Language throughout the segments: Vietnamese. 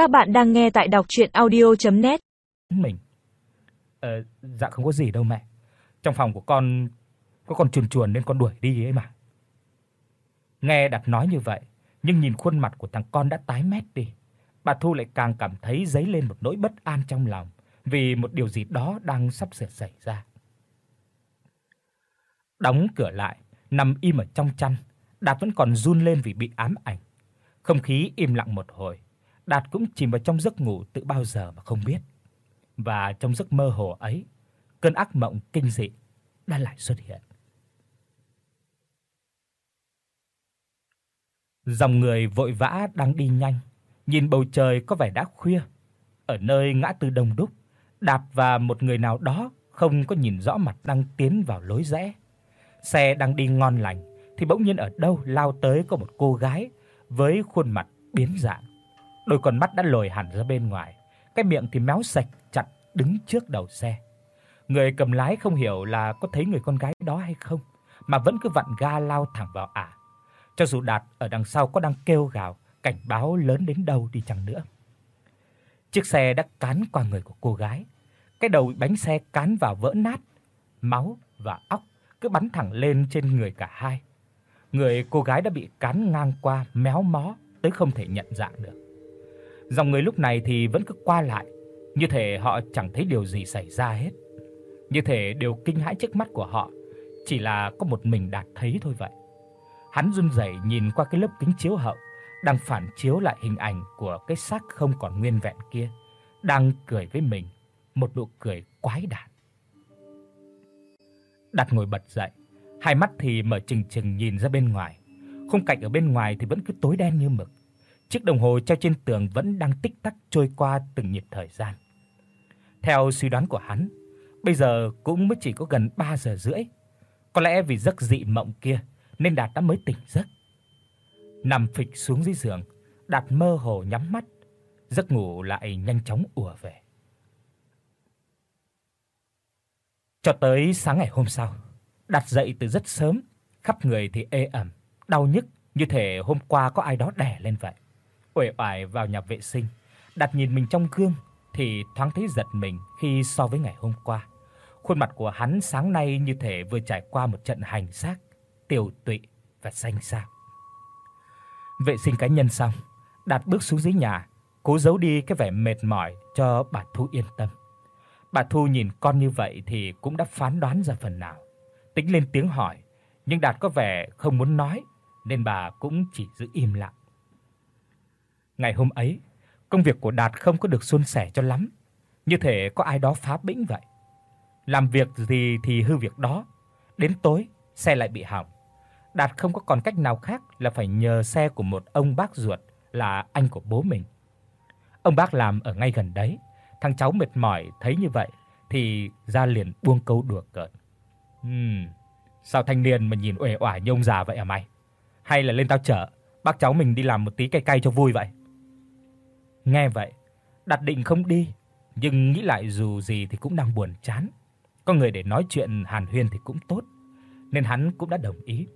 Các bạn đang nghe tại đọc audio net Mình. Ờ dạ không có gì đâu mẹ. Trong phòng của con có con chuồn chuồn nên con đuổi đi ấy mà. Nghe Đạt nói như vậy, nhưng nhìn khuôn mặt của thằng con đã tái mét đi, bà Thu lại càng cảm thấy dấy lên một nỗi bất an trong lòng vì một điều gì đó đang sắp sửa xảy ra. Đóng cửa lại, nằm im ở trong chăn, Đạt vẫn còn run lên vì bị ám ảnh. Không khí im lặng một hồi, Đạt cũng chìm vào trong giấc ngủ từ bao giờ mà không biết. Và trong giấc mơ hồ ấy, cơn ác mộng kinh dị đã lại xuất hiện. Dòng người vội vã đang đi nhanh, nhìn bầu trời có vẻ đã khuya. Ở nơi ngã tư đông đúc, Đạt và một người nào đó không có nhìn rõ mặt đang tiến vào lối rẽ. Xe đang đi ngon lành thì bỗng nhiên ở đâu lao tới có một cô gái với khuôn mặt biến dạng. Đôi con mắt đã lồi hẳn ra bên ngoài, cái miệng thì méo sạch chặt đứng trước đầu xe. Người cầm lái không hiểu là có thấy người con gái đó hay không, mà vẫn cứ vặn ga lao thẳng vào ả. Cho dù Đạt ở đằng sau có đang kêu gào cảnh báo lớn đến đâu đi chăng nữa. Chiếc xe đã cán qua người của cô gái. Cái đầu bánh xe cán vào vỡ nát, máu và óc cứ bắn thẳng lên trên người cả hai. Người cô gái đã bị cán ngang qua méo mó tới không thể nhận dạng được. Dòng người lúc này thì vẫn cứ qua lại, như thể họ chẳng thấy điều gì xảy ra hết. Như thể điều kinh hãi trước mắt của họ chỉ là có một mình Đạt thấy thôi vậy. Hắn run rẩy nhìn qua cái lớp kính chiếu hậu đang phản chiếu lại hình ảnh của cái xác không còn nguyên vẹn kia, đang cười với mình, một nụ cười quái đản. Đạt ngồi bật dậy, hai mắt thì mở trừng trừng nhìn ra bên ngoài. Khung cảnh ở bên ngoài thì vẫn cứ tối đen như mực. Chiếc đồng hồ treo trên tường vẫn đang tích tắc trôi qua từng nhịp thời gian. Theo suy đoán của hắn, bây giờ cũng mới chỉ có gần 3 giờ rưỡi. Có lẽ vì giấc dị mộng kia nên Đạt đã mới tỉnh giấc. Nằm phịch xuống dưới giường, Đạt mơ hồ nhắm mắt, giấc ngủ lại nhanh chóng ùa về. Cho tới sáng ngày hôm sau, Đạt dậy từ rất sớm, khắp người thì ê ẩm, đau nhức như thể hôm qua có ai đó đè lên vậy. Uể oải vào nhà vệ sinh, đặt nhìn mình trong gương thì thoáng thấy giật mình khi so với ngày hôm qua. Khuôn mặt của hắn sáng nay như thể vừa trải qua một trận hành xác, tiều tụy và xanh xao. Vệ sinh cá nhân xong, Đạt bước xuống dưới nhà, cố giấu đi cái vẻ mệt mỏi cho bà Thu yên tâm. Bà Thu nhìn con như vậy thì cũng đã phán đoán ra phần nào. Tính lên tiếng hỏi, nhưng Đạt có vẻ không muốn nói nên bà cũng chỉ giữ im lặng. Ngày hôm ấy, công việc của Đạt không có được suôn sẻ cho lắm, như thể có ai đó phá bĩnh vậy. Làm việc gì thì hư việc đó, đến tối xe lại bị hỏng. Đạt không có còn cách nào khác là phải nhờ xe của một ông bác ruột là anh của bố mình. Ông bác làm ở ngay gần đấy, thằng cháu mệt mỏi thấy như vậy thì ra liền buông câu đùa cợt. Ừm, sao thanh niên mà nhìn uể oải như ông già vậy à mày? Hay là lên tao chở, bác cháu mình đi làm một tí cay cay cho vui vậy? Nghe vậy, đặt định không đi, nhưng nghĩ lại dù gì thì cũng đang buồn chán. Có người để nói chuyện hàn huyên thì cũng tốt, nên hắn cũng đã đồng ý.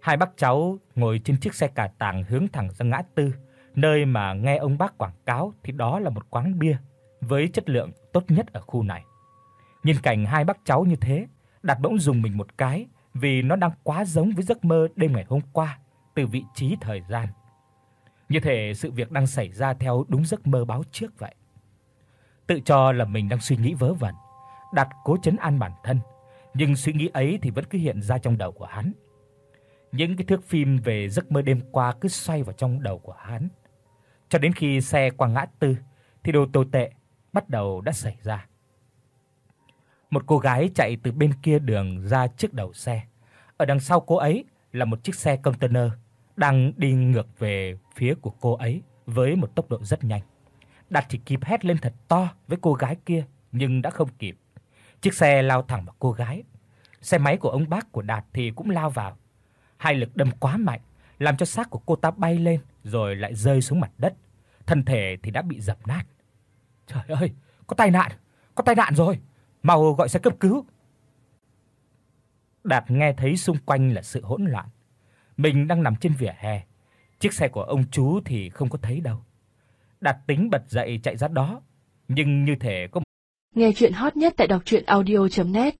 Hai bác cháu ngồi trên chiếc xe cà tàng hướng thẳng ra ngã tư, nơi mà nghe ông bác quảng cáo thì đó là một quán bia với chất lượng tốt nhất ở khu này. Nhìn cảnh hai bác cháu như thế, Đạt bỗng dùng mình một cái vì nó đang quá giống với giấc mơ đêm ngày hôm qua từ vị trí thời gian. Như thể sự việc đang xảy ra theo đúng giấc mơ báo trước vậy. Tự cho là mình đang suy nghĩ vớ vẩn, đặt cố trấn an bản thân, nhưng suy nghĩ ấy thì vẫn cứ hiện ra trong đầu của hắn. Những cái thước phim về giấc mơ đêm qua cứ xoay vào trong đầu của hắn. Cho đến khi xe qua ngã tư thì đồ tồi tệ bắt đầu đã xảy ra. Một cô gái chạy từ bên kia đường ra trước đầu xe. Ở đằng sau cô ấy là một chiếc xe container đang đi ngược về phía của cô ấy với một tốc độ rất nhanh. Đạt chỉ kịp hét lên thật to với cô gái kia nhưng đã không kịp. Chiếc xe lao thẳng vào cô gái. Xe máy của ông bác của Đạt thì cũng lao vào. Hai lực đâm quá mạnh, làm cho xác của cô ta bay lên rồi lại rơi xuống mặt đất. Thân thể thì đã bị dập nát. Trời ơi, có tai nạn, có tai nạn rồi. Mau gọi xe cấp cứu. Đạt nghe thấy xung quanh là sự hỗn loạn. Mình đang nằm trên vỉa hè, chiếc xe của ông chú thì không có thấy đâu. Đạt tính bật dậy chạy ra đó, nhưng như thể có Nghe truyện hot nhất tại doctruyenaudio.net